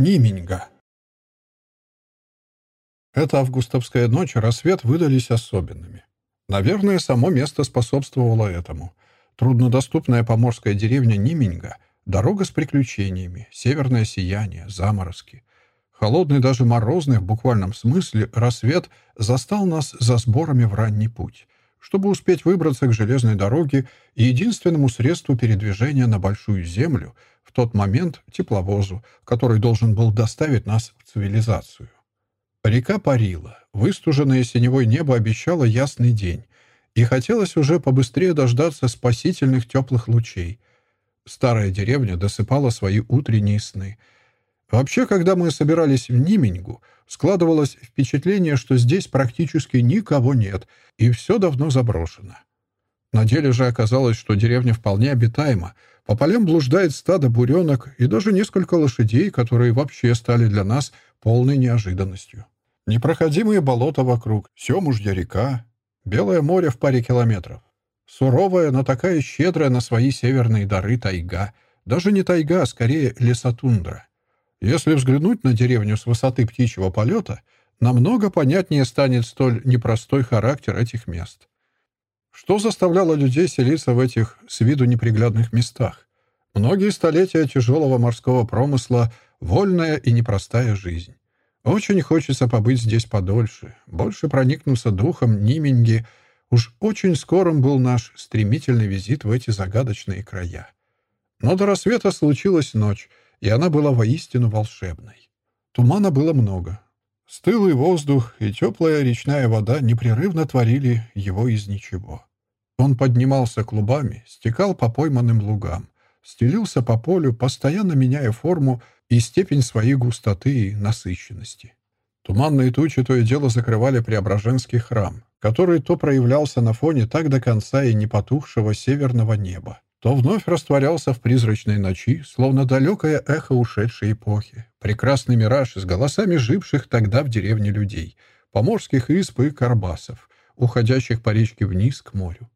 Нименьга. Эта августовская ночь и рассвет выдались особенными. Наверное, само место способствовало этому. Труднодоступная поморская деревня Нименьга, дорога с приключениями, северное сияние, заморозки. Холодный, даже морозный в буквальном смысле, рассвет застал нас за сборами в ранний путь, чтобы успеть выбраться к железной дороге и единственному средству передвижения на Большую Землю — в тот момент тепловозу, который должен был доставить нас в цивилизацию. Река парила, выстуженное синевой небо обещало ясный день, и хотелось уже побыстрее дождаться спасительных теплых лучей. Старая деревня досыпала свои утренние сны. Вообще, когда мы собирались в Нименьгу, складывалось впечатление, что здесь практически никого нет, и все давно заброшено. На деле же оказалось, что деревня вполне обитаема, по полям блуждает стадо буренок и даже несколько лошадей, которые вообще стали для нас полной неожиданностью. Непроходимые болота вокруг, Семужья река, Белое море в паре километров. Суровая, но такая щедрая на свои северные дары тайга. Даже не тайга, а скорее лесотундра. Если взглянуть на деревню с высоты птичьего полета, намного понятнее станет столь непростой характер этих мест. Что заставляло людей селиться в этих с виду неприглядных местах? Многие столетия тяжелого морского промысла, вольная и непростая жизнь. Очень хочется побыть здесь подольше, больше проникнуться духом Нименьги. Уж очень скорым был наш стремительный визит в эти загадочные края. Но до рассвета случилась ночь, и она была воистину волшебной. Тумана было много. Стылый воздух и теплая речная вода непрерывно творили его из ничего. Он поднимался клубами, стекал по пойманным лугам, стелился по полю, постоянно меняя форму и степень своей густоты и насыщенности. Туманные тучи то и дело закрывали Преображенский храм, который то проявлялся на фоне так до конца и не потухшего северного неба, то вновь растворялся в призрачной ночи, словно далекое эхо ушедшей эпохи, прекрасный мираж с голосами живших тогда в деревне людей, поморских исп и карбасов, уходящих по речке вниз к морю.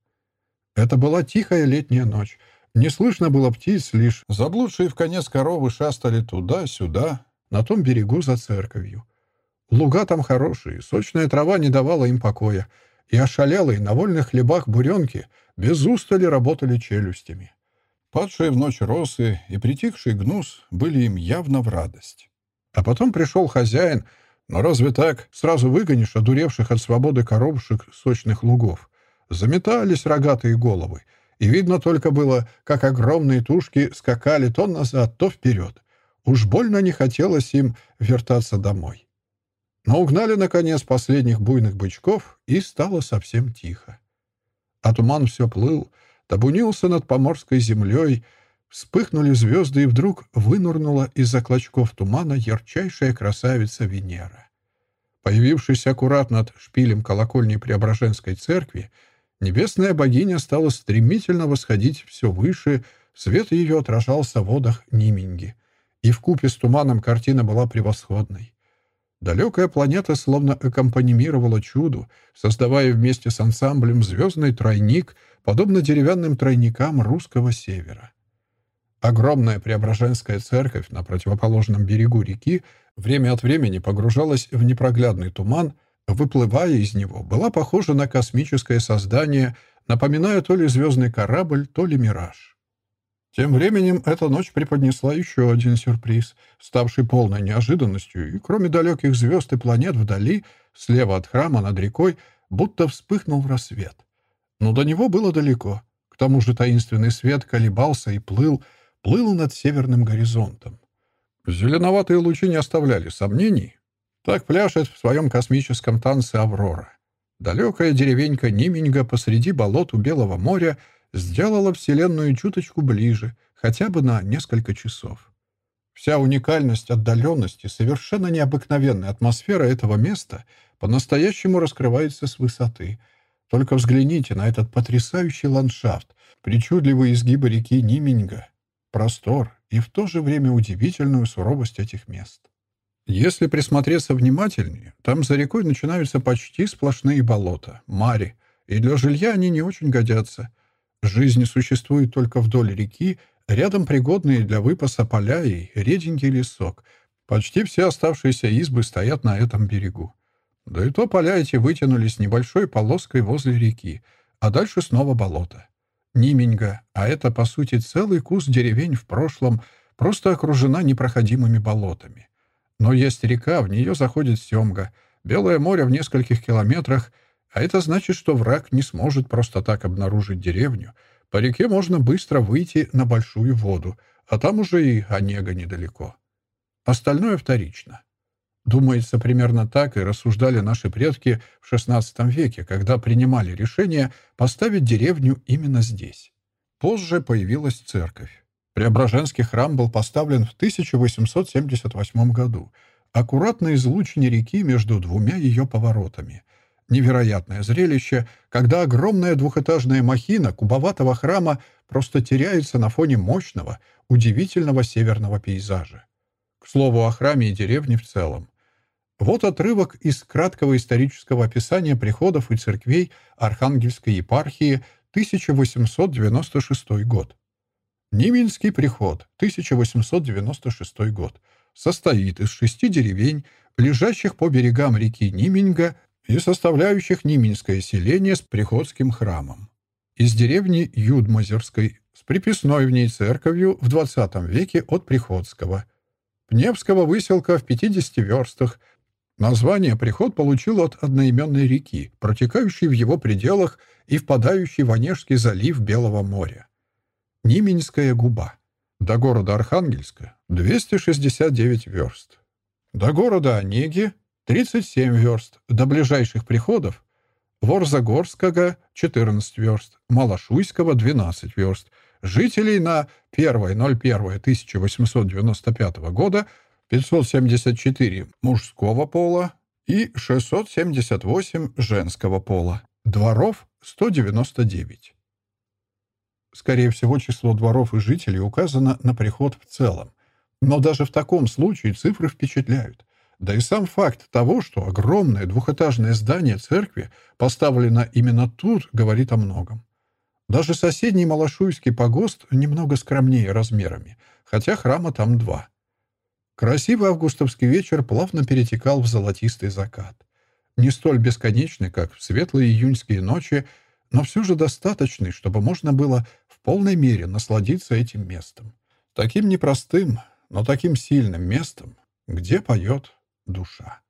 Это была тихая летняя ночь. Не слышно было птиц, лишь заблудшие в конец коровы шастали туда-сюда, на том берегу за церковью. Луга там хорошие, сочная трава не давала им покоя, и ошалелые на вольных хлебах буренки — без устали работали челюстями. Падшие в ночь росы и притихший гнус были им явно в радость. А потом пришел хозяин, но разве так сразу выгонишь одуревших от свободы коровшек сочных лугов? Заметались рогатые головы, и видно только было, как огромные тушки скакали то назад, то вперед. Уж больно не хотелось им вертаться домой. Но угнали, наконец, последних буйных бычков, и стало совсем тихо. А туман все плыл, табунился над поморской землей, вспыхнули звезды, и вдруг вынурнула из-за клочков тумана ярчайшая красавица Венера. Появившись аккурат над шпилем колокольни Преображенской церкви, небесная богиня стала стремительно восходить все выше, свет ее отражался в водах Нименьги, и в купе с туманом картина была превосходной. Далекая планета словно аккомпанимировала чуду, создавая вместе с ансамблем звездный тройник, подобно деревянным тройникам русского севера. Огромная Преображенская церковь на противоположном берегу реки время от времени погружалась в непроглядный туман, выплывая из него, была похожа на космическое создание, напоминая то ли звездный корабль, то ли мираж. Тем временем эта ночь преподнесла еще один сюрприз, ставший полной неожиданностью, и кроме далеких звезд и планет вдали, слева от храма над рекой, будто вспыхнул рассвет. Но до него было далеко. К тому же таинственный свет колебался и плыл, плыл над северным горизонтом. Зеленоватые лучи не оставляли сомнений. Так пляшет в своем космическом танце Аврора. Далекая деревенька Нименьга посреди болот у Белого моря — сделала Вселенную чуточку ближе, хотя бы на несколько часов. Вся уникальность, отдаленность и совершенно необыкновенная атмосфера этого места по-настоящему раскрывается с высоты. Только взгляните на этот потрясающий ландшафт, причудливые изгибы реки Нименьга, простор и в то же время удивительную суровость этих мест. Если присмотреться внимательнее, там за рекой начинаются почти сплошные болота, мари, и для жилья они не очень годятся — Жизнь существует только вдоль реки, рядом пригодные для выпаса поля и реденький лесок. Почти все оставшиеся избы стоят на этом берегу. Да и то поля эти вытянулись небольшой полоской возле реки, а дальше снова болото. Нименьга, а это, по сути, целый кус деревень в прошлом, просто окружена непроходимыми болотами. Но есть река, в нее заходит Семга, Белое море в нескольких километрах, а это значит, что враг не сможет просто так обнаружить деревню. По реке можно быстро выйти на большую воду, а там уже и Онега недалеко. Остальное вторично. Думается, примерно так и рассуждали наши предки в XVI веке, когда принимали решение поставить деревню именно здесь. Позже появилась церковь. Преображенский храм был поставлен в 1878 году, аккуратно излучине реки между двумя ее поворотами. Невероятное зрелище, когда огромная двухэтажная махина кубоватого храма просто теряется на фоне мощного, удивительного северного пейзажа. К слову о храме и деревне в целом. Вот отрывок из краткого исторического описания приходов и церквей Архангельской епархии 1896 год. Ниминский приход, 1896 год, состоит из шести деревень, лежащих по берегам реки Ниминга и составляющих Ниминское селение с приходским храмом. Из деревни Юдмозерской с приписной в ней церковью в XX веке от Приходского. Пневского выселка в 50 верстах – Название приход получил от одноименной реки, протекающей в его пределах и впадающей в Онежский залив Белого моря. Нименская губа. До города Архангельска 269 верст. До города Онеги 37 верст. До ближайших приходов Ворзагорского 14 верст, Малошуйского 12 верст. Жителей на 1.01.1895 года 574 мужского пола и 678 женского пола. Дворов 199. Скорее всего, число дворов и жителей указано на приход в целом. Но даже в таком случае цифры впечатляют. Да и сам факт того, что огромное двухэтажное здание церкви поставлено именно тут, говорит о многом. Даже соседний Малашуйский погост немного скромнее размерами, хотя храма там два — Красивый августовский вечер плавно перетекал в золотистый закат. Не столь бесконечный, как в светлые июньские ночи, но все же достаточный, чтобы можно было в полной мере насладиться этим местом. Таким непростым, но таким сильным местом, где поет душа.